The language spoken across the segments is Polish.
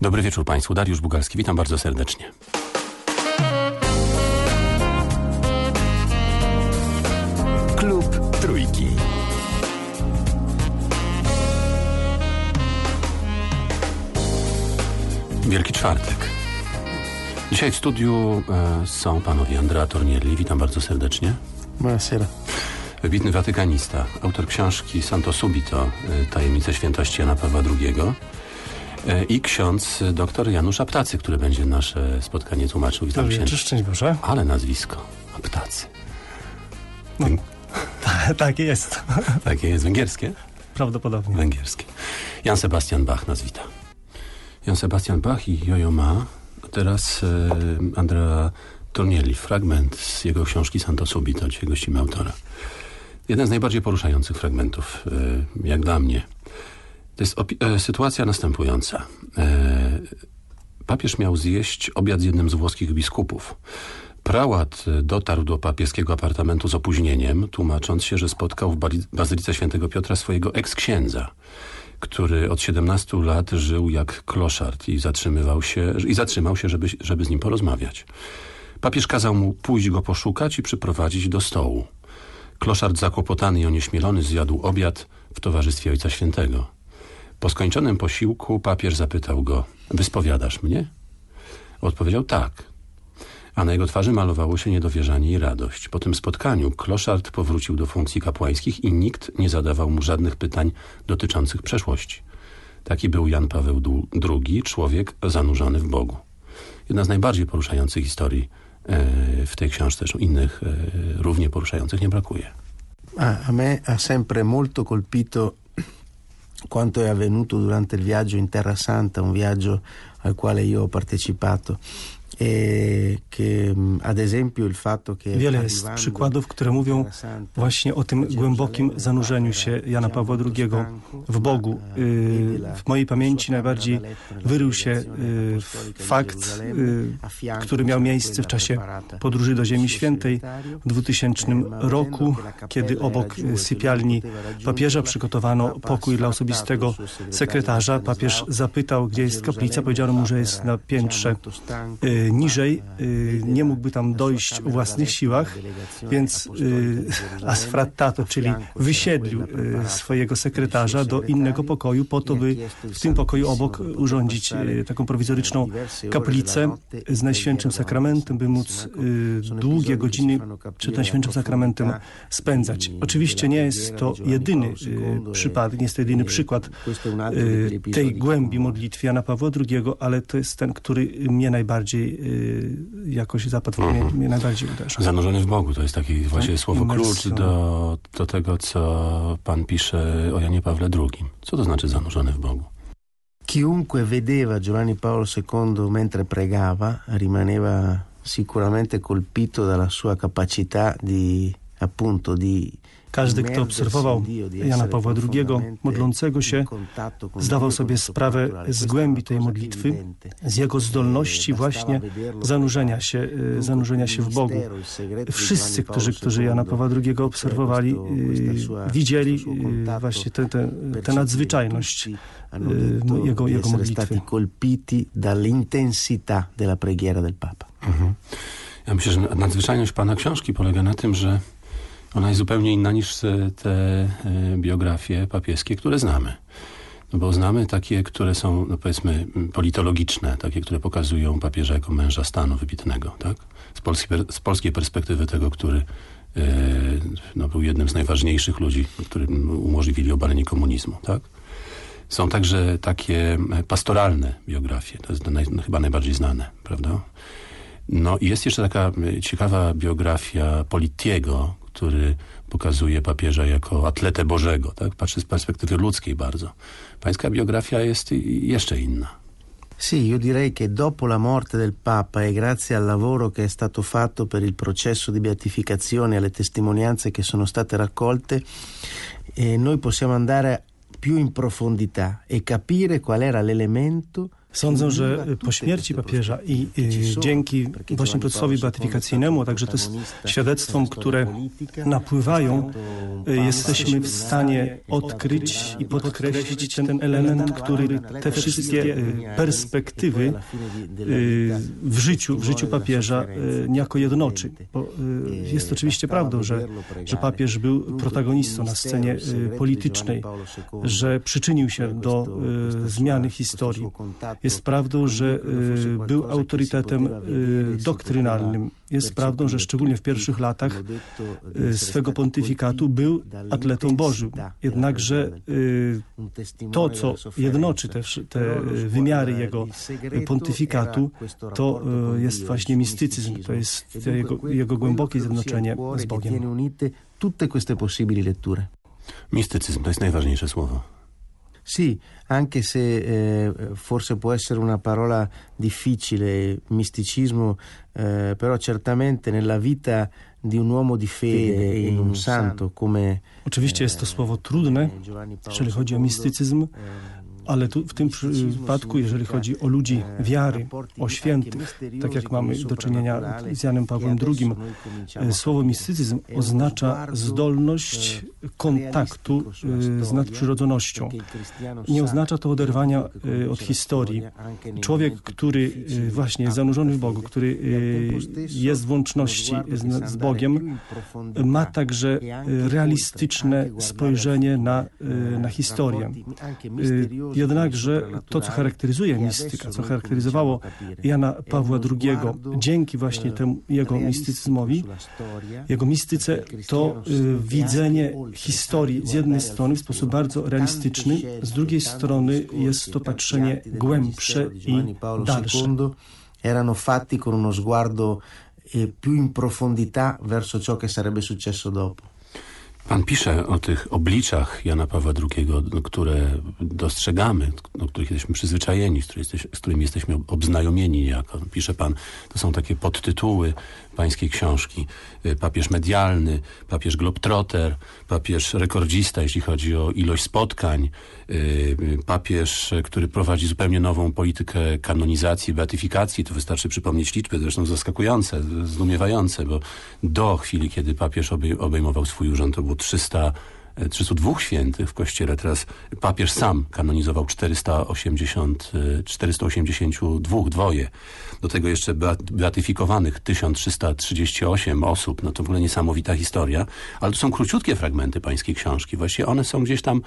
Dobry wieczór Państwu. Dariusz Bugalski. Witam bardzo serdecznie. Klub Trójki. Wielki czwartek. Dzisiaj w studiu e, są panowie Andrea Tornielli. Witam bardzo serdecznie. Buonasera. Wybitny watykanista, autor książki Santo Subito, e, Tajemnice Świętości Jana Pawła II i ksiądz dr Janusz Aptacy, który będzie nasze spotkanie tłumaczył. Witam Dobry księdza. szczęść Boże. Ale nazwisko. Aptacy. No. Tak jest. Takie jest węgierskie? Prawdopodobnie. Węgierskie. Jan Sebastian Bach nas wita. Jan Sebastian Bach i Jojo Ma. Teraz e, Andrea Tornielli. Fragment z jego książki Santo Subito. Dzisiaj gościmy autora. Jeden z najbardziej poruszających fragmentów, e, jak dla mnie. To jest e, sytuacja następująca. E, papież miał zjeść obiad z jednym z włoskich biskupów. Prałat e, dotarł do papieskiego apartamentu z opóźnieniem, tłumacząc się, że spotkał w Bazylice Świętego Piotra swojego eks-księdza, który od 17 lat żył jak kloszard i zatrzymywał się, i zatrzymał się, żeby, żeby z nim porozmawiać. Papież kazał mu pójść go poszukać i przyprowadzić do stołu. Kloszard zakłopotany i onieśmielony zjadł obiad w towarzystwie Ojca Świętego. Po skończonym posiłku papież zapytał go, wyspowiadasz mnie? Odpowiedział tak. A na jego twarzy malowało się niedowierzanie i radość. Po tym spotkaniu kloszard powrócił do funkcji kapłańskich i nikt nie zadawał mu żadnych pytań dotyczących przeszłości. Taki był Jan Paweł II, człowiek zanurzony w Bogu. Jedna z najbardziej poruszających historii e, w tej książce, zresztą innych e, równie poruszających nie brakuje. A, a me ha sempre molto colpito quanto è avvenuto durante il viaggio in Terra Santa, un viaggio al quale io ho partecipato. E che Wiele jest przykładów, które mówią właśnie o tym głębokim zanurzeniu się Jana Pawła II w Bogu. Y, W mojej pamięci najbardziej wyrył się y, fakt, y, który miał miejsce w czasie podróży do Ziemi Świętej w 2000 roku, kiedy obok y, sypialni papieża przygotowano pokój dla osobistego sekretarza. Papież zapytał, gdzie jest kaplica, powiedziano mu, że jest na piętrze y, niżej, y, nie mógłby tam dojść o własnych siłach, więc y, asfrattato, czyli wysiedlił swojego sekretarza do innego pokoju po to, by w tym pokoju obok urządzić taką prowizoryczną kaplicę z Najświętszym Sakramentem, by móc długie godziny przed Najświętszym Sakramentem spędzać. Oczywiście nie jest to jedyny przypadek, nie jest to jedyny przykład tej głębi modlitwy Jana Pawła II, ale to jest ten, który mnie najbardziej y, jakoś zapadł, mnie, mnie najbardziej uderzył. Zanurzony w Bogu to jest takie właśnie Tak, słowo klucz do, do tego, co pan pisze o Janie Pawle II. Co to znaczy zanurzony w Bogu? Chiunque vedeva Giovanni Paolo II mentre pregava rimaneva sicuramente colpito dalla sua capacità di appunto di Każdy, kto obserwował Jana Pawła II, modlącego się, zdawał sobie sprawę z głębi tej modlitwy, z jego zdolności właśnie zanurzenia się, y, zanurzenia się w Bogu. Wszyscy, którzy, którzy Jana Pawła II obserwowali, y, widzieli y, właśnie tę te, te nadzwyczajność jego, jego modlitwy. dall'intensità della preghiera del Papa. Ja myślę, że nadzwyczajność pana książki polega na tym, że ona jest zupełnie inna niż te e, biografie papieskie, które znamy. No bo znamy takie, które są, no powiedzmy, politologiczne, takie, które pokazują papieża jako męża stanu wybitnego, tak? Z polskiej, per- z polskiej perspektywy tego, który e, no, był jednym z najważniejszych ludzi, którym umożliwili obalenie komunizmu, tak? Są także takie pastoralne biografie, to jest naj, no, chyba najbardziej znane, prawda? No i jest jeszcze taka ciekawa biografia Politiego, który pokazuje papieża jako atletę Bożego, tak? Patrzy z perspektywy ludzkiej bardzo. Pańska biografia jest jeszcze inna. Sì, io direi che dopo la morte del Papa e grazie al lavoro che è stato fatto per il processo di beatificazione e alle testimonianze che sono state raccolte, eh, noi possiamo andare più in profondità e capire qual era l'elemento Sądzę, że po śmierci papieża i, dzięki właśnie procesowi beatyfikacyjnemu, a także też świadectwom, które napływają, jesteśmy w stanie odkryć i podkreślić ten element, który te wszystkie perspektywy w życiu, w życiu papieża niejako jednoczy. Bo jest oczywiście prawdą, że, że papież był protagonistą na scenie politycznej, że przyczynił się do zmiany historii. Jest prawdą, że był autorytetem doktrynalnym. Jest prawdą, że szczególnie w pierwszych latach swego pontyfikatu był atletą Bożym. Jednakże to, co jednoczy te, te wymiary jego pontyfikatu, to jest właśnie mistycyzm, to jest jego, jego głębokie zjednoczenie z Bogiem. Tutte queste possibili letture. Mistycyzm to jest najważniejsze słowo. Sì, anche se eh, forse può essere una parola difficile, misticismo, eh, però certamente nella vita di un uomo di fede e in un santo come... Oczywiście jest to słowo trudne, jeżeli chodzi o mistycyzm, ale tu, w tym przypadku, jeżeli chodzi o ludzi wiary, o świętych, tak jak mamy do czynienia z Janem Pawłem II, słowo mistycyzm oznacza zdolność kontaktu z nadprzyrodzonością. Nie oznacza to oderwania od historii. Człowiek, który właśnie jest zanurzony w Bogu, który jest w łączności z, z Bogiem, ma także realistyczne spojrzenie na, na historię. Jednakże to, co charakteryzuje mistyka, co charakteryzowało Jana Pawła II, dzięki właśnie temu jego mistycyzmowi, jego mistyce, to y, widzenie historii z jednej strony w sposób bardzo realistyczny, z drugiej strony jest to patrzenie głębsze i dalsze. Erano fatti con uno sguardo più in profondità verso ciò che sarebbe successo dopo. Pan pisze o tych obliczach Jana Pawła II, które dostrzegamy, do których jesteśmy przyzwyczajeni, z, którymi jesteśmy obznajomieni jako. Pisze pan, to są takie podtytuły pańskiej książki. Papież medialny, papież globtrotter, papież rekordzista, jeśli chodzi o ilość spotkań, papież, który prowadzi zupełnie nową politykę kanonizacji, beatyfikacji. To wystarczy przypomnieć liczby, zresztą zaskakujące, zdumiewające, bo do chwili, kiedy papież obejmował swój urząd, to było 300 302 świętych w kościele. Teraz papież sam kanonizował 480, 482 dwoje. Do tego jeszcze beatyfikowanych 1338 osób. No to w ogóle niesamowita historia. Ale to są króciutkie fragmenty pańskiej książki. Właściwie one są gdzieś tam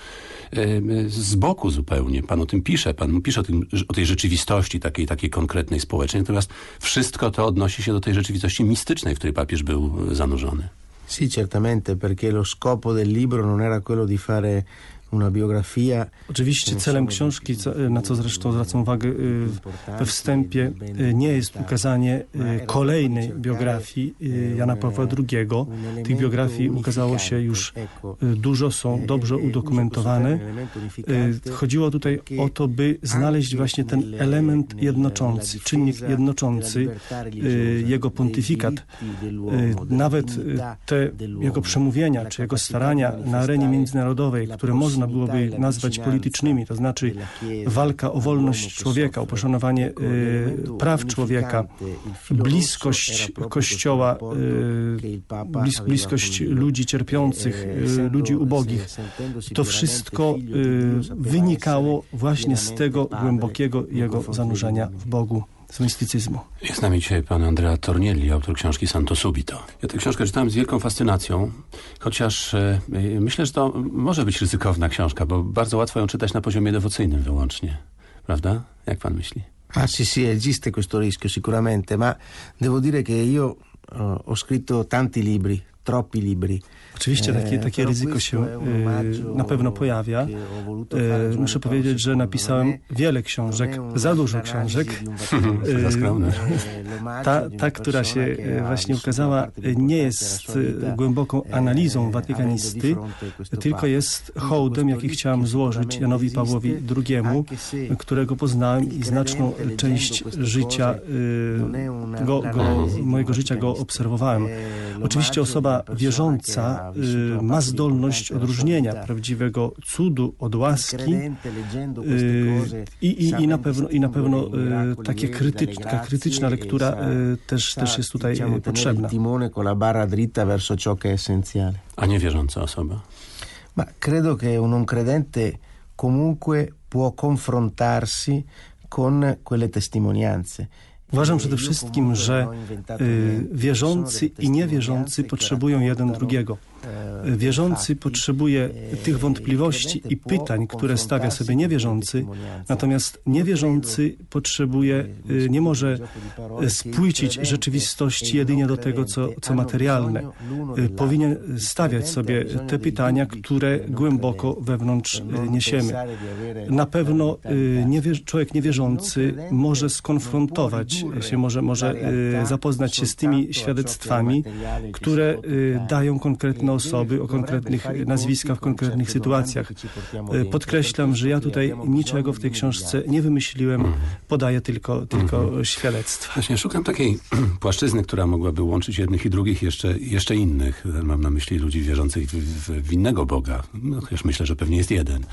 z boku zupełnie. Pan o tym pisze. Pan pisze o, tym, o tej rzeczywistości takiej, takiej konkretnej społecznej. Natomiast wszystko to odnosi się do tej rzeczywistości mistycznej, w której papież był zanurzony. Sì, certamente, perché lo scopo del libro non era quello di fare una biografia. Oczywiście celem książki, na co zresztą zwracam uwagę we wstępie, nie jest ukazanie kolejnej biografii Jana Pawła II. Tych biografii ukazało się już dużo, są dobrze udokumentowane. Chodziło tutaj o to, by znaleźć właśnie ten element jednoczący, czynnik jednoczący jego pontyfikat. Nawet te jego przemówienia, czy jego starania na arenie międzynarodowej, które można można byłoby nazwać politycznymi, to znaczy walka o wolność człowieka, o poszanowanie y, praw człowieka, bliskość Kościoła, blis, bliskość ludzi cierpiących, y, ludzi ubogich. To wszystko wynikało właśnie z tego głębokiego jego zanurzenia w Bogu z mistycyzmu. Jest z nami dzisiaj pan Andrea Tornielli, autor książki Santo Subito. Ja tę książkę czytałem z wielką fascynacją, chociaż e, myślę, że to może być ryzykowna książka, bo bardzo łatwo ją czytać na poziomie dewocyjnym wyłącznie. Prawda? Jak pan myśli? Ah sì sì, esiste questo rischio sicuramente, ma devo dire che io ho scritto tanti libri, troppi libri. Oczywiście takie, takie ryzyko się na pewno pojawia. Muszę powiedzieć, że napisałem wiele książek, za dużo książek. Ta, ta, która się właśnie ukazała, nie jest głęboką analizą watykanisty, tylko jest hołdem, jaki chciałem złożyć Janowi Pawłowi II, którego poznałem i znaczną część życia, go, go, mojego życia go obserwowałem. Oczywiście osoba wierząca y, ma zdolność odróżnienia prawdziwego cudu od łaski y, i, i, i, na pewno, i na pewno y, takie krytycz, taka krytyczna lektura y, też, też jest tutaj potrzebna. A niewierząca osoba? Ma credo che un non credente comunque può confrontarsi con quelle testimonianze. Uważam przede wszystkim, że y, wierzący i niewierzący potrzebują jeden drugiego. Wierzący potrzebuje tych wątpliwości i pytań, które stawia sobie niewierzący, natomiast niewierzący potrzebuje, y, nie może spłycić rzeczywistości jedynie do tego, co, co materialne. Powinien stawiać sobie te pytania, które głęboko wewnątrz niesiemy. Na pewno niewierz człowiek niewierzący może skonfrontować się, może, może zapoznać się z tymi świadectwami, które dają konkretną osoby, o konkretnych nazwiskach, w konkretnych sytuacjach. E, podkreślam, że ja tutaj niczego w tej książce nie wymyśliłem, podaję tylko, tylko mhm. świadectwa. Właśnie szukam takiej płaszczyzny, która mogłaby łączyć jednych i drugich, jeszcze, jeszcze innych. Mam na myśli ludzi wierzących w, w, innego Boga. No, chociaż myślę, że pewnie jest jeden.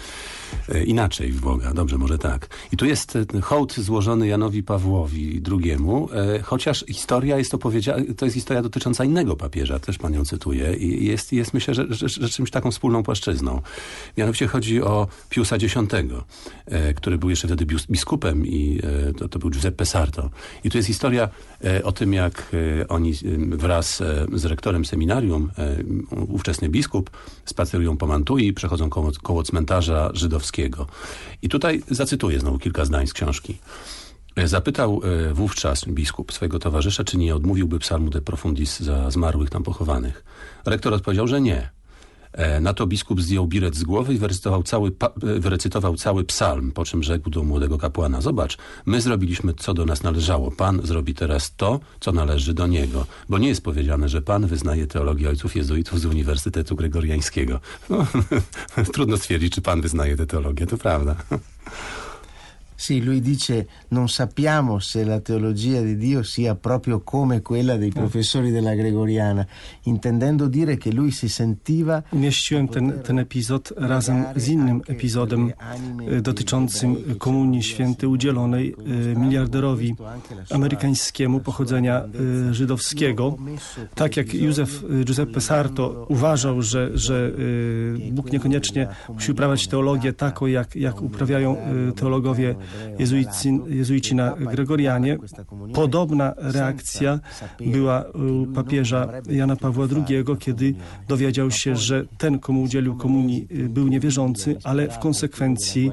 E, inaczej w Boga. Dobrze, może tak. I tu jest hołd złożony Janowi Pawłowi e, chociaż historia jest opowiedziana, to jest historia dotycząca innego papieża, też pan ją cytuje i jest, jest myślę, że, że, że czymś taką wspólną płaszczyzną. Mianowicie chodzi o Piusa X, e, który był jeszcze wtedy biskupem i to, to był Giuseppe Sarto. I tu jest historia o tym, jak oni wraz z rektorem seminarium, ówczesny biskup, spacerują po Mantui, przechodzą koło, koło cmentarza Żydowskiego. I tutaj zacytuję znowu kilka zdań z książki. E, zapytał e, wówczas biskup swojego towarzysza, czy nie odmówiłby psalmu de profundis za zmarłych tam pochowanych. Rektor odpowiedział, że nie. E, na to biskup zdjął biret z głowy i wyrecytował cały, wyrecytował cały psalm, po czym rzekł do młodego kapłana, zobacz, my zrobiliśmy, co do nas należało. Pan zrobi teraz to, co należy do niego. Bo nie jest powiedziane, że Pan wyznaje teologię ojców jezuitów z Uniwersytetu Gregoriańskiego. No, trudno stwierdzić, czy Pan wyznaje tę teologię, to prawda. Sì, lui dice non sappiamo se la teologia di Dio sia proprio come quella dei professori della Gregoriana, intendendo dire che lui si sentiva... Umieściłem ten, ten epizod razem z innym epizodem e, dotyczącym Komunii Świętej udzielonej e, miliarderowi amerykańskiemu pochodzenia e, żydowskiego. Tak jak Józef Giuseppe Sarto uważał, że, że Bóg niekoniecznie musi uprawiać teologię taką, jak, jak uprawiają teologowie jezuici, jezuici na Gregorianie. Podobna reakcja była u papieża Jana Pawła II, kiedy dowiedział się, że ten, komu udzielił komunii, był niewierzący, ale w konsekwencji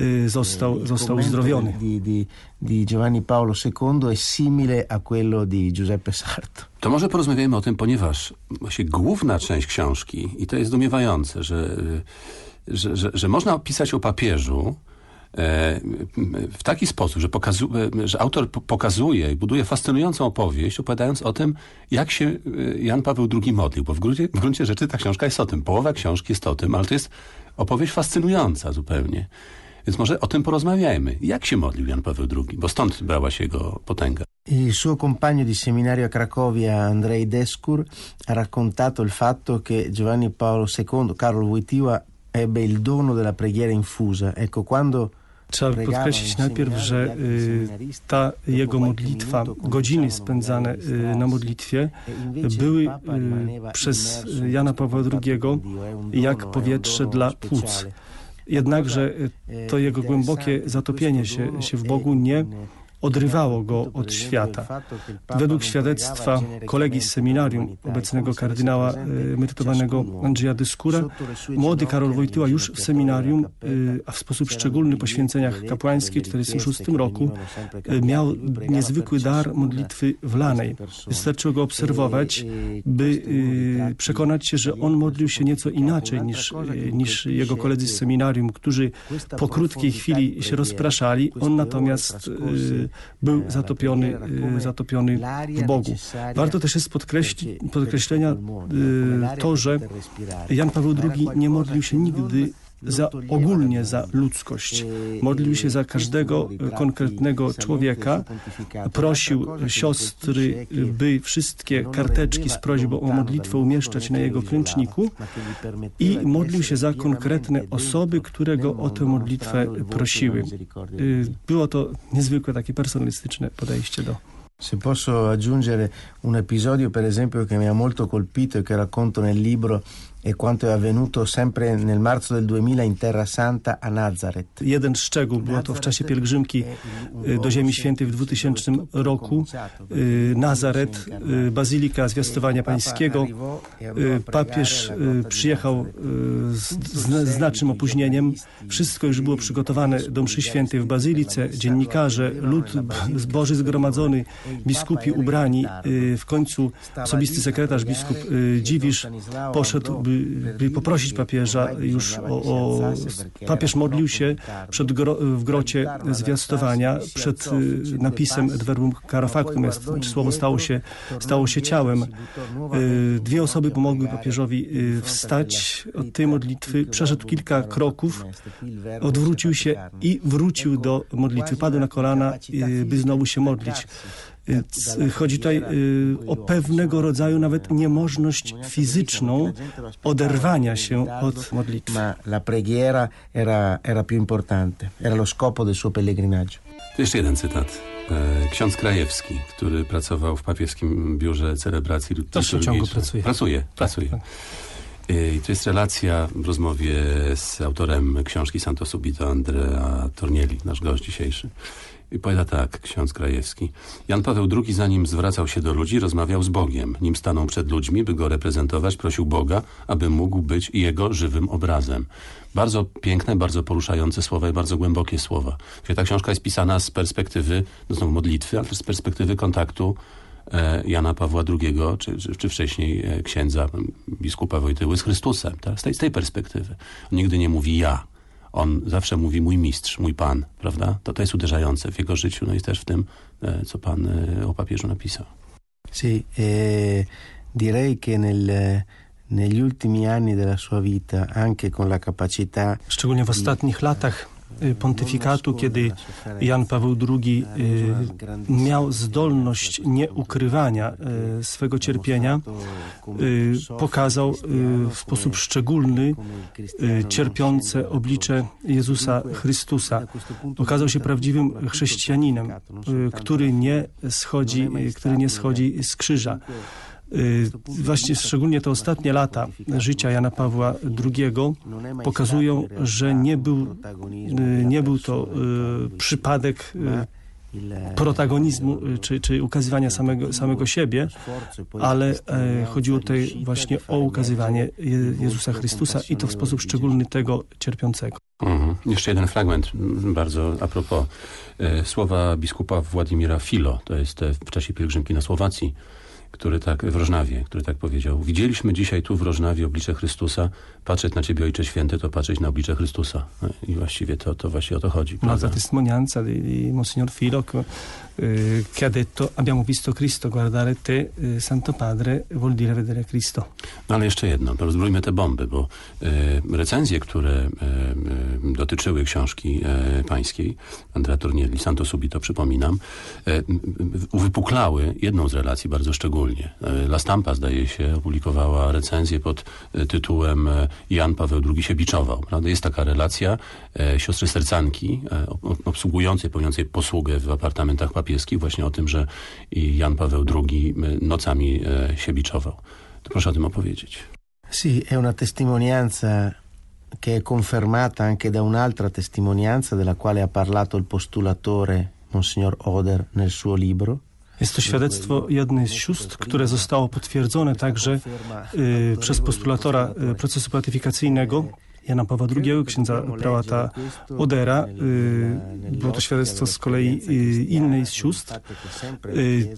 y, został, został uzdrowiony. di Giovanni Paolo II è simile a quello di Giuseppe Sarto. To może porozmawiajmy o tym, ponieważ właśnie główna część książki, i to jest zdumiewające, że, y, że, że, że można pisać o papieżu, w taki sposób, że, pokazu, że autor pokazuje i buduje fascynującą opowieść, opowiadając o tym, jak się e, Jan Paweł II modlił, bo w gruncie, w gruncie rzeczy ta książka jest o tym. Połowa książki jest o tym, ale to jest opowieść fascynująca zupełnie. Więc może o tym porozmawiajmy. Jak się modlił Jan Paweł II? Bo stąd brała się jego potęga. Il suo compagno di seminario a Cracovia, Andrei Descur, ha raccontato il fatto che Giovanni Paolo II, Carlo Wojtyła, ebbe il dono della preghiera infusa. Ecco, quando Trzeba podkreślić najpierw, że y, ta jego modlitwa, godziny spędzane y, na modlitwie były y, przez Jana Pawła II jak powietrze dla płuc. Jednakże to jego głębokie zatopienie się, się w Bogu nie odrywało go od świata. Według świadectwa kolegi z seminarium obecnego kardynała e, emerytowanego Andrzeja Dyskura, młody Karol Wojtyła już w seminarium, e, a w sposób szczególny po święceniach kapłańskich w 1946 roku e, miał niezwykły dar modlitwy wlanej. Wystarczyło go obserwować, by przekonać się, że on modlił się nieco inaczej niż, niż jego koledzy z seminarium, którzy po krótkiej chwili się rozpraszali. On natomiast był zatopiony, y, zatopiony w Bogu. Warto też jest podkreślenia y, to, że Jan Paweł II nie modlił się nigdy za ogólnie za ludzkość. Modlił się za każdego konkretnego człowieka, prosił siostry, by wszystkie karteczki z prośbą o modlitwę umieszczać na jego klęczniku i modlił się za konkretne osoby, które go o tę modlitwę prosiły. Y, było to niezwykłe takie personalistyczne podejście do Se posso aggiungere un episodio, per esempio, che mi ha molto colpito e che racconto nel libro e quanto è avvenuto sempre nel marzo del 2000 in Terra Santa a Nazareth. Jeden szczegół, było to w czasie pielgrzymki y, do Ziemi Świętej w 2000 roku. Y, Nazaret, Bazylika Zwiastowania Pańskiego. Papież przyjechał z, z znacznym opóźnieniem. Wszystko już było przygotowane do mszy świętej w Bazylice. Dziennikarze, lud Boży zgromadzony, biskupi ubrani. W końcu osobisty sekretarz biskup Dziwisz poszedł, by by poprosić papieża już o, o papież modlił się przed gro, w grocie zwiastowania przed y, napisem et verbum caro factum jest, słowo stało się, stało się ciałem. Y, dwie osoby pomogły papieżowi y, wstać od tej modlitwy, przeszedł kilka kroków, odwrócił się i wrócił do modlitwy, padł na kolana, by znowu się modlić. Chodzi tutaj y, o pewnego rodzaju nawet niemożność fizyczną oderwania się od modlitwy. La preghiera era, era più importante, era lo scopo del suo pellegrinaggio. To jeszcze jeden cytat. E, ksiądz Krajewski, który pracował w papieskim biurze celebracji liturgicznej. ciągu pracuje. Pracuje, pracuje. Tak, tak. E, I to jest relacja w rozmowie z autorem książki Santo Subito, Andrea Tornieli, nasz gość dzisiejszy. I powiada tak, ksiądz Krajewski. Jan Paweł II, zanim zwracał się do ludzi, rozmawiał z Bogiem. Nim stanął przed ludźmi, by go reprezentować, prosił Boga, aby mógł być jego żywym obrazem. Bardzo piękne, bardzo poruszające słowa i bardzo głębokie słowa. Ta książka jest pisana z perspektywy, no znowu modlitwy, ale z perspektywy kontaktu e, Jana Pawła II, czy, czy, czy wcześniej e, księdza biskupa Wojtyły z Chrystusem. Z tej, z tej perspektywy. On nigdy nie mówi ja on zawsze mówi mój mistrz, mój pan, prawda? To, to jest uderzające w jego życiu, no i też w tym, e, co pan e, o papieżu napisał. Sì, eh, direi che nel, negli ultimi anni della sua vita, anche con la capacità... Szczególnie w ostatnich latach pontyfikatu, kiedy Jan Paweł II y, miał zdolność nieukrywania y, swego cierpienia, pokazał w sposób szczególny cierpiące oblicze Jezusa Chrystusa. Okazał się prawdziwym chrześcijaninem, który nie schodzi, który nie schodzi z krzyża. Y, właśnie szczególnie te ostatnie lata życia Jana Pawła II pokazują, że nie był, y, nie był to y, przypadek protagonizmu czy, czy ukazywania samego, samego siebie, ale e, chodziło tutaj właśnie o ukazywanie Jezusa Chrystusa i to w sposób szczególny tego cierpiącego. Mhm. Jeszcze jeden fragment, bardzo a propos e, słowa biskupa Władimira Filo, to jest e, w czasie pielgrzymki na Słowacji, który tak, w Rożnawie, który tak powiedział. Widzieliśmy dzisiaj tu w Rożnawie oblicze Chrystusa. Patrzeć na Ciebie, Ojcze Święty, to patrzeć na oblicze Chrystusa. I właściwie to, to właśnie o to chodzi. No, la testimonianza di, di Monsignor Filo eh, che ha detto abbiamo visto Cristo, guardare te, eh, Santo Padre, vuol dire vedere Cristo. No ale jeszcze jedno, rozbrójmy te bomby, bo e, recenzje, które e, dotyczyły książki e, pańskiej, Andrea Tornielli, Santo Subito, przypominam, uwypuklały jedną z relacji bardzo szczególnie. La Stampa, zdaje się, opublikowała recenzję pod tytułem Jan Paweł II się biczował. Prawda? Jest taka relacja siostry sercanki, obsługującej, pełniącej posługę w apartamentach papieskich właśnie o tym, że Jan Paweł II nocami e, się biczował. To proszę o tym opowiedzieć. Sì, è una testimonianza che è confermata anche da un'altra testimonianza della quale ha parlato il postulatore Monsignor Oder nel suo libro. Jest to świadectwo jednej z sióstr, które zostało potwierdzone także y, przez postulatora y, procesu beatyfikacyjnego Jana Pawła II, księdza prałata Odera. Y, było to świadectwo z kolei y, innej z sióstr.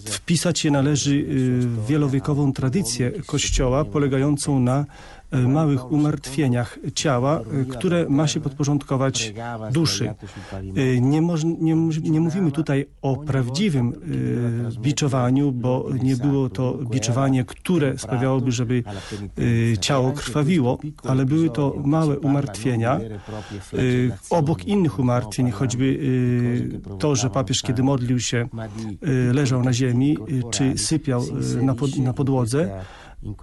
Wpisać je należy w wielowiekową tradycję Kościoła polegającą na małych umartwieniach ciała, e, które ma się podporządkować duszy. E, Nie, moż, nie, nie mówimy tutaj o prawdziwym e, biczowaniu, bo nie było to biczowanie, które sprawiałoby, żeby e, ciało krwawiło, ale były to małe umartwienia, e, obok innych umartwień, choćby e, to, że papież, kiedy modlił się, e, leżał na ziemi, e, czy sypiał e, na podłodze,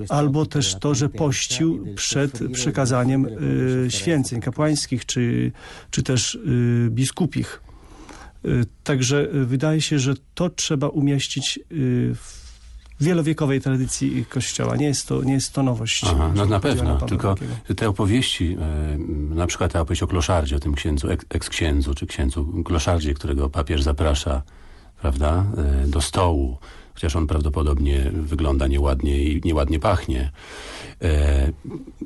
albo też to, że pościł przed przekazaniem e, święceń kapłańskich, czy, czy też e, biskupich. E, Także wydaje się, że to trzeba umieścić w wielowiekowej tradycji Kościoła. Nie jest to, nie jest to nowość. Aha, no na pewno, tylko te opowieści, e, na przykład ta opowieść o kloszardzie, o tym księdzu, ek- eks-księdzu, czy księdzu kloszardzie, którego papież zaprasza, prawda, e, do stołu, chociaż on prawdopodobnie wygląda nieładnie i nieładnie pachnie e,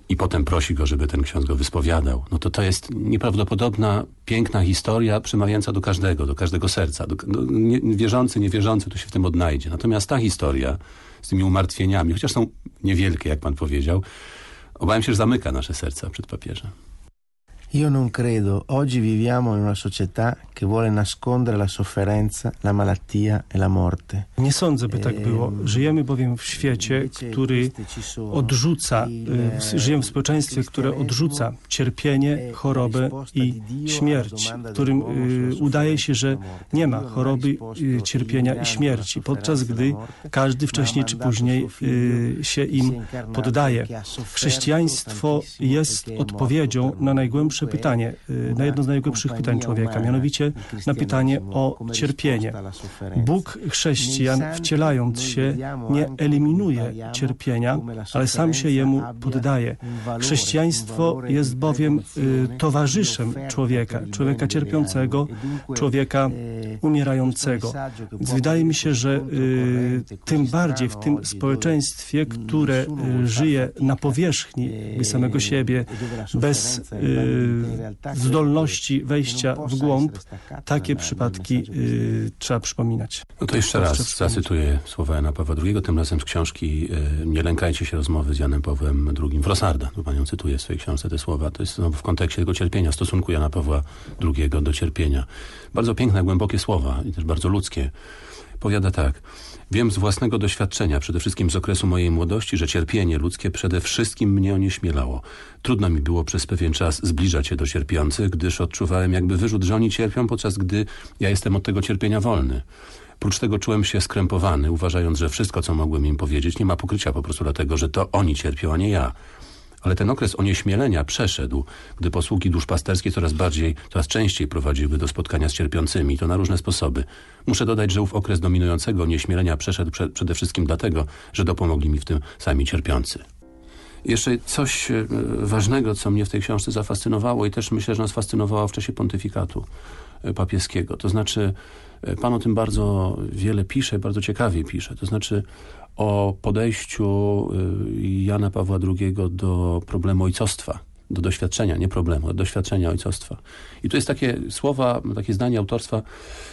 i potem prosi go, żeby ten ksiądz go wyspowiadał. No to to jest nieprawdopodobna, piękna historia przemawiająca do każdego, do każdego serca. Do, do, nie, wierzący, niewierzący tu się w tym odnajdzie. Natomiast ta historia z tymi umartwieniami, chociaż są niewielkie, jak pan powiedział, obawiam się, że zamyka nasze serca przed papieżem. Io non credo, oggi viviamo in una società che vuole nascondere la sofferenza, la malattia e la morte. Nie sądzę, by tak było. Żyjemy bowiem w świecie, który odrzuca, y, żyjemy w społeczeństwie, które odrzuca cierpienie, chorobę i śmierć, w którym y, udaje się, że nie ma choroby, cierpienia i śmierci, podczas gdy każdy wcześniej czy później się im poddaje. Chrześcijaństwo jest odpowiedzią na najgłębsze pytanie, y, na jedno z najgłębszych pytań człowieka, mianowicie na pytanie o cierpienie. Bóg chrześcijan, wcielając się, nie eliminuje cierpienia, ale sam się jemu poddaje. Chrześcijaństwo jest bowiem y, towarzyszem człowieka, człowieka cierpiącego, człowieka umierającego. Więc wydaje mi się, że y, tym bardziej w tym społeczeństwie, które żyje na powierzchni samego siebie, bez zdolności wejścia w głąb, takie przypadki y, trzeba przypominać. No to jeszcze raz zacytuję słowa Jana Pawła II, tym razem z książki e, Nie lękajcie się rozmowy z Janem Pawłem II w Rosarda. Tu panią cytuję w swojej książce te słowa. To jest znowu w kontekście tego cierpienia, stosunku Jana Pawła II do cierpienia. Bardzo piękne, głębokie słowa i też bardzo ludzkie. Powiada tak. Wiem z własnego doświadczenia, przede wszystkim z okresu mojej młodości, że cierpienie ludzkie przede wszystkim mnie onieśmielało. Trudno mi było przez pewien czas zbliżać się do cierpiących, gdyż odczuwałem jakby wyrzut, że oni cierpią, podczas gdy ja jestem od tego cierpienia wolny. Prócz tego czułem się skrępowany, uważając, że wszystko, co mogłem im powiedzieć, nie ma pokrycia po prostu dlatego, że to oni cierpią, a nie ja. Ale ten okres onieśmielenia przeszedł, gdy posługi duszpasterskie coraz bardziej, coraz częściej prowadziły do spotkania z cierpiącymi, to na różne sposoby. Muszę dodać, że ów okres dominującego onieśmielenia przeszedł prze, przede wszystkim dlatego, że dopomogli mi w tym sami cierpiący. Jeszcze coś e, ważnego, co mnie w tej książce zafascynowało i też myślę, że nas fascynowało w czasie pontyfikatu e, papieskiego. To znaczy, e, pan o tym bardzo wiele pisze, bardzo ciekawie pisze. To znaczy o podejściu e, Jana Pawła II do problemu ojcostwa, do doświadczenia, nie problemu, do doświadczenia ojcostwa. I tu jest takie słowa, takie zdanie autorstwa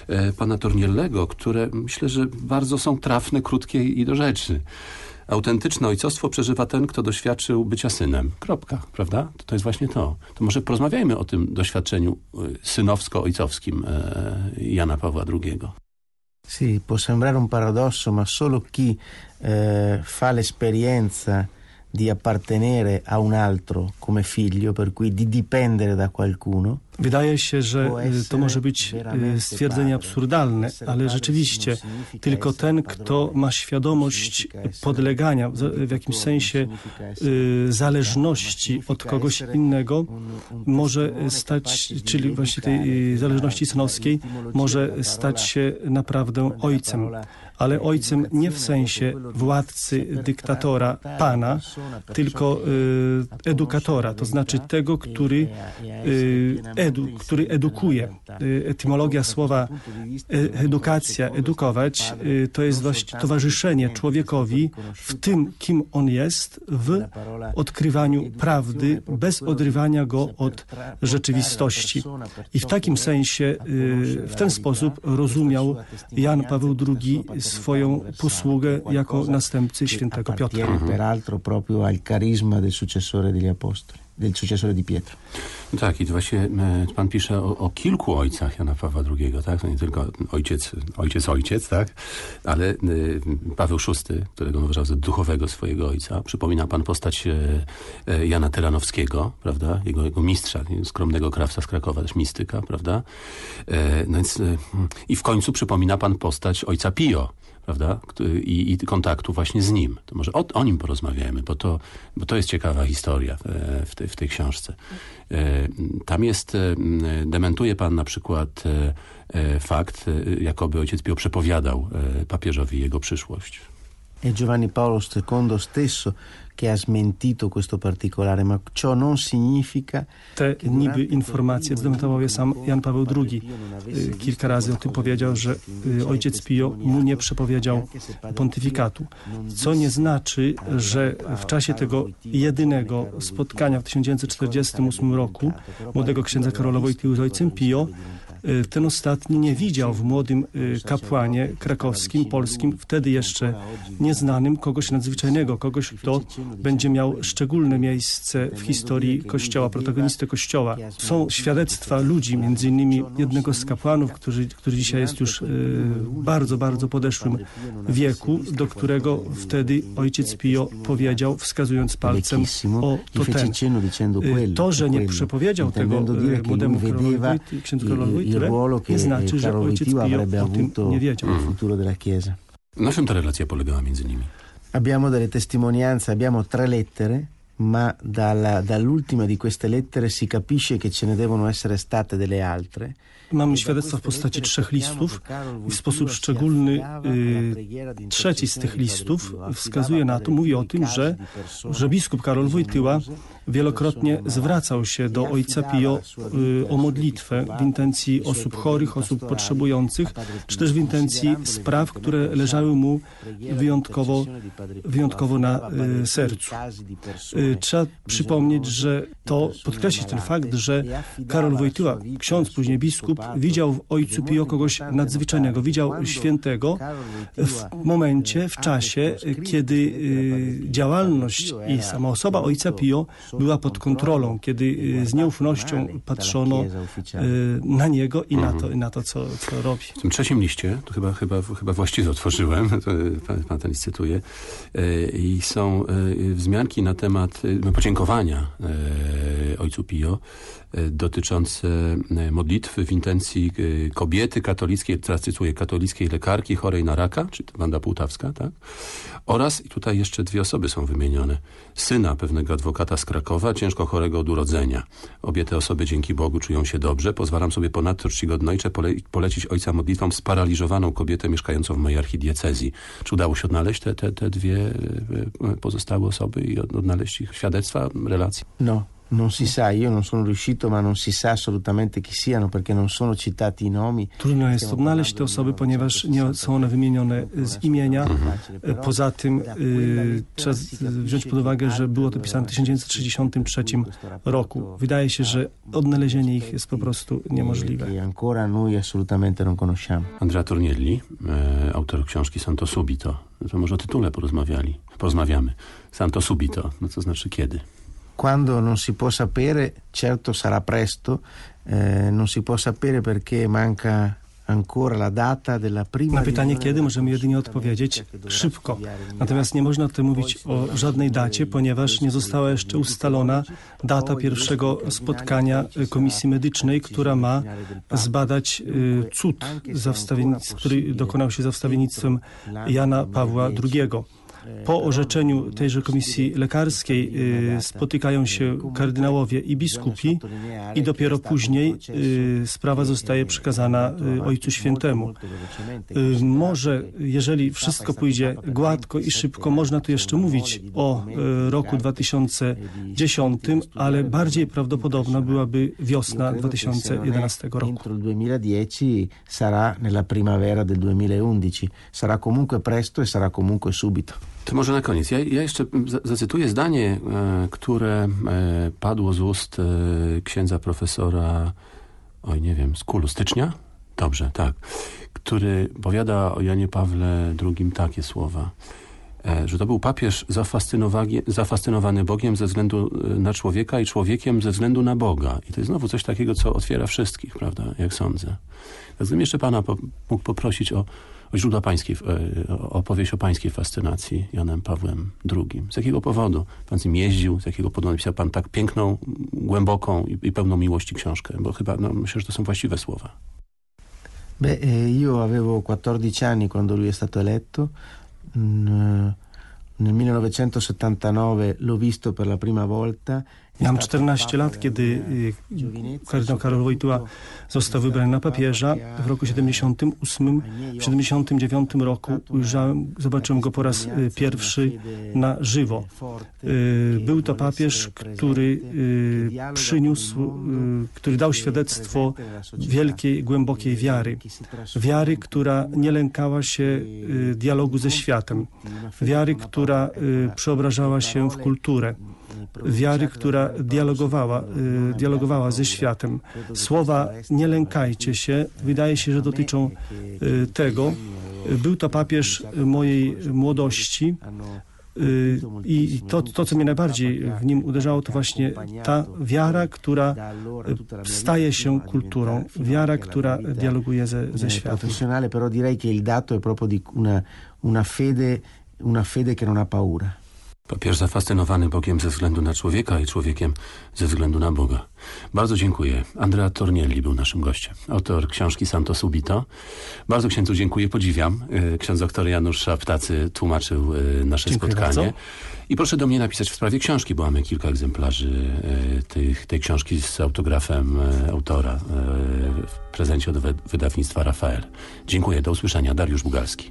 e, pana Torniellego, które myślę, że bardzo są trafne, krótkie i do rzeczy. Autentyczne ojcostwo przeżywa ten, kto doświadczył bycia synem. Kropka, prawda? To, to jest właśnie to. To może porozmawiajmy o tym doświadczeniu y, synowsko-ojcowskim Jana Pawła II. Sì, può sembrare un paradosso, ma solo chi eh, fa l'esperienza di appartenere a un altro come figlio, per cui di dipendere da qualcuno, Wydaje się, że y, to może być y, stwierdzenie absurdalne, ale rzeczywiście tylko ten, kto ma świadomość podlegania, w jakimś sensie y, zależności od kogoś innego, może stać, czyli właśnie tej zależności synowskiej, może stać się naprawdę ojcem. Ale ojcem nie w sensie władcy, dyktatora, pana, tylko edukatora, to znaczy tego, który y, edu, który edukuje. Y, etymologia słowa e, edukacja, edukować, y, to jest właśnie towarzyszenie człowiekowi w tym, kim on jest, w odkrywaniu prawdy, bez odrywania go od rzeczywistości. I w takim sensie, y, w ten sposób rozumiał Jan Paweł II swoją posługę jako następcy świętego Piotra. Carisma del successore di Pietro. No tak, i to właśnie e, pan pisze o, o, kilku ojcach Jana Pawła II, tak? To nie tylko ojciec, ojciec, ojciec, tak? Ale y, Paweł VI, którego uważał za duchowego swojego ojca. Przypomina pan postać y, Jana Teranowskiego, prawda? Jego, jego mistrza, skromnego krawca z Krakowa, też mistyka, prawda? No więc, I w końcu przypomina pan postać ojca Pio, prawda? I, I, kontaktu właśnie z nim. To może o, o, nim porozmawiajmy, bo to, bo to jest ciekawa historia w, tej, w tej książce. Tam jest, dementuje pan na przykład fakt, jakoby ojciec Pio przepowiadał papieżowi jego przyszłość. È Giovanni Paolo II stesso che ha smentito questo particolare, ma ciò non significa Te niby informacje zdementował je sam Jan Paweł II. Kilka razy o tym powiedział, że ojciec Pio mu nie przepowiedział pontyfikatu. Co nie znaczy, że w czasie tego jedynego spotkania w 1948 roku młodego księdza Karola Wojtyły z ojcem Pio ten ostatni nie widział w młodym kapłanie krakowskim, polskim, wtedy jeszcze nieznanym, kogoś nadzwyczajnego, kogoś, kto będzie miał szczególne miejsce w historii Kościoła, protagonisty Kościoła. Są świadectwa ludzi, między innymi jednego z kapłanów, który, który dzisiaj jest już w bardzo, bardzo podeszłym wieku, do którego wtedy ojciec Pio powiedział, wskazując palcem o to ten. To, że nie przepowiedział tego młodemu Karolowi, księdzu Karolowi, nie znaczy, że ojciec Pio o tym nie wiedział. Na czym ta relacja polegała między nimi? Abbiamo delle testimonianze, abbiamo tre lettere, ma dalla, dall'ultima di queste lettere si capisce che ce ne devono essere state delle altre. Mamy świadectwa w postaci trzech listów i w sposób szczególny y, trzeci z tych listów wskazuje na to, mówi o tym, że, że biskup Karol Wojtyła wielokrotnie zwracał się do ojca Pio y, o modlitwę w intencji osób chorych, osób potrzebujących, czy też w intencji spraw, które leżały mu wyjątkowo, wyjątkowo na y, sercu. Y, trzeba przypomnieć, że to, podkreślić ten fakt, że Karol Wojtyła, ksiądz, później biskup, widział w ojcu Pio kogoś nadzwyczajnego, widział świętego w momencie, w czasie, kiedy działalność i sama osoba ojca Pio była pod kontrolą, kiedy z nieufnością patrzono na niego i na to, i na to co, co robi. W tym trzecim liście, to chyba, chyba, chyba właściwie otworzyłem, pan, ten list cytuje, i są wzmianki na temat podziękowania ojcu Pio dotyczące modlitwy w intencji kobiety katolickiej, teraz cytuję, katolickiej lekarki chorej na raka, czyli Wanda Półtawska, tak? Oraz, i tutaj jeszcze dwie osoby są wymienione, syna pewnego adwokata z Krakowa, ciężko chorego od urodzenia. Obie te osoby dzięki Bogu czują się dobrze. Pozwalam sobie ponadto czcigodnojcze pole polecić ojca modlitwą sparaliżowaną kobietę mieszkającą w mojej archidiecezji. Czy udało się odnaleźć te, te, te dwie pozostałe osoby i odnaleźć ich świadectwa, relacji? No. Non si sa, io non sono riuscito, ma non si sa assolutamente chi siano, perché non sono citati i nomi. Trudno jest odnaleźć te osoby, ponieważ nie są one wymienione z imienia. Poza tym y, trzeba wziąć pod uwagę, że było to pisane w 1963 roku. Wydaje się, że odnalezienie ich jest po prostu niemożliwe. ancora noi assolutamente non conosciamo. Andrea Tornielli, e, autor książki Santo Subito. To może o tytule porozmawiali. Porozmawiamy. Santo Subito, no to znaczy kiedy? Quando non si può sapere, certo sarà presto, eh, non si può sapere perché manca ancora la data della prima Na pytanie kiedy możemy jedynie odpowiedzieć szybko. Natomiast nie można tutaj mówić o żadnej dacie, ponieważ nie została jeszcze ustalona data pierwszego spotkania Komisji Medycznej, która ma zbadać y, cud, który dokonał się za wstawiennictwem Jana Pawła II. Po orzeczeniu tejże komisji lekarskiej y, spotykają się kardynałowie i biskupi i dopiero później y, sprawa zostaje przekazana y, Ojcu Świętemu. Może, jeżeli wszystko pójdzie gładko i szybko, można tu jeszcze mówić o roku 2010, ale bardziej prawdopodobna byłaby wiosna 2011 roku. Entro il 2010 sarà nella primavera del 2011. Sarà comunque presto e sarà comunque subito. To może na koniec. Ja, ja jeszcze za- zacytuję zdanie, e, które e, padło z ust e, księdza profesora, oj nie wiem, z Kulu, stycznia? Dobrze, tak. Który powiada o Janie Pawle II takie słowa. E, że to był papież zafascynowany Bogiem ze względu e, na człowieka i człowiekiem ze względu na Boga. I to jest znowu coś takiego, co otwiera wszystkich, prawda, jak sądzę. Gdybym jeszcze pana po, mógł poprosić o, o źródła pańskiej, e, o opowieść o pańskiej fascynacji Janem Pawłem II. Z jakiego powodu pan z nim jeździł, z jakiego powodu napisał pan tak piękną, głęboką i, i pełną miłości książkę? Bo chyba, no, myślę, że to są właściwe słowa. Beh, eh, io avevo 14 anni quando lui è stato eletto. Mm, Nel 1979 l'ho visto per la prima volta. Miałem stato 14 Papa lat, kiedy y, kardynał Karol Wojtyła został wybrany na papieża. W roku che ha 78, w 79 roku ujrzałem, zobaczyłem go po raz y, pierwszy na żywo. Y, Był to papież, który przyniósł, który dał świadectwo wielkiej, głębokiej wiary. Wiary, która nie lękała się dialogu ze światem. Wiary, która przeobrażała się w kulturę. Wiary, która dialogowała, y, dialogowała ze światem. Słowa nie lękajcie się, wydaje się, że dotyczą y, tego. Był to papież mojej młodości. Y, I to, to, co mnie najbardziej w nim uderzało, to właśnie ta wiara, która staje się kulturą, wiara, która dialoguje ze, ze światem. professionale, però direi che il dato è proprio di una, una fede, una fede che non ha paura. Papież zafascynowany Bogiem ze względu na człowieka i człowiekiem ze względu na Boga. Bardzo dziękuję. Andrea Tornielli był naszym gościem. Autor książki Santo Subito. Bardzo księdzu dziękuję, podziwiam. Y, Ksiądz doktor Janusz Szaptacy tłumaczył y, nasze Dziękuję spotkanie. bardzo. I proszę do mnie napisać w sprawie książki, bo mamy kilka egzemplarzy y, tych, tej książki z autografem autora w prezencie od wy- wydawnictwa Rafael. Dziękuję, do usłyszenia. Dariusz Bugalski.